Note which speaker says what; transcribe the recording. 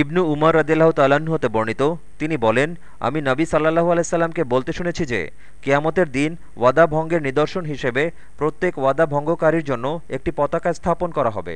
Speaker 1: ইবনু উমর রদিল্লাহ তাল্লাহ্ন হতে বর্ণিত, তিনি বলেন, আমি নবী সাল্লাহু আলাইসাল্লামকে বলতে শুনেছি যে, কেয়ামতের দিন ওয়াদা ভঙ্গের নিদর্শন হিসেবে প্রত্যেক ওয়াদা ভঙ্গকারীর জন্য একটি পতাকা স্থাপন করা হবে।